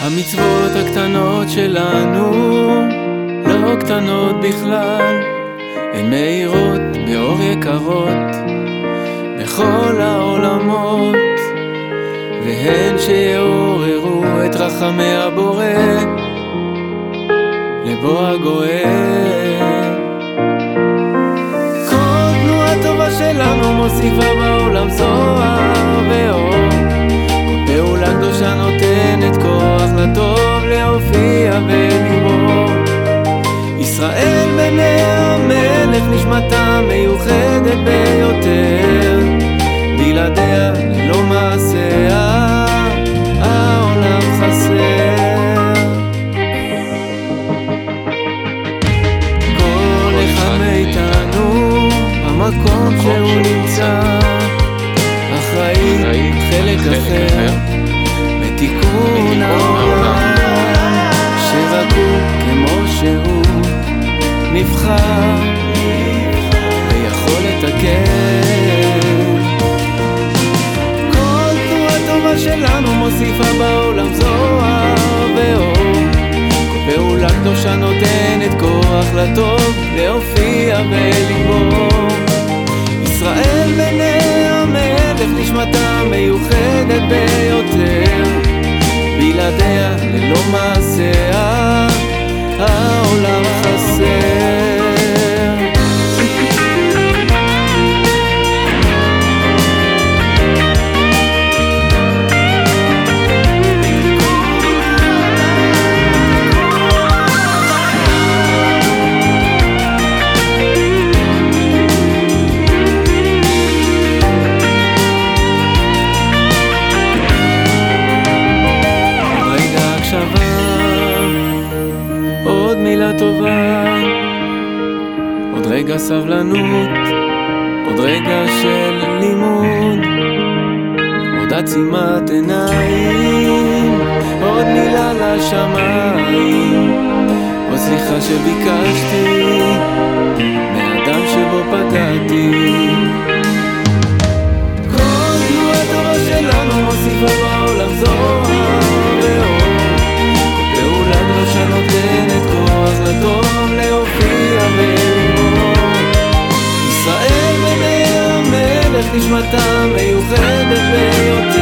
המצוות הקטנות שלנו לא קטנות בכלל, הן מאירות באור יקרות בכל העולמות, והן שיעוררו את רחמי הבורא לבוא הגואל. כל תנועה טובה שלנו מוסיפה בעולם זוהר ואור, כל פעולה קדושה נותנת כוח לטוב להופיע ולגמור. ישראל בני המלך נשמתה מיוחדת ביותר, במקום שהוא נמצא, אחראי חלק אחר בתיקון העולם, שרק הוא כמו שהוא נבחר ויכול לתקן. כל תנועה טובה שלנו מוסיפה בעולם זוהר ואור. פעולה קדושה נותנת כוח לטוב להופיע ולגמור. ישראל בני המלך נשמתה מיוחדת ביותר, בלעדיה ללא מעשיה טובה, עוד רגע סבלנות, עוד רגע של לימוד, עוד עצימת עיניים, עוד מילה לשמיים, עוד סליחה שביקשתי, נשמתה מיוחדת ביותר.